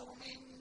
من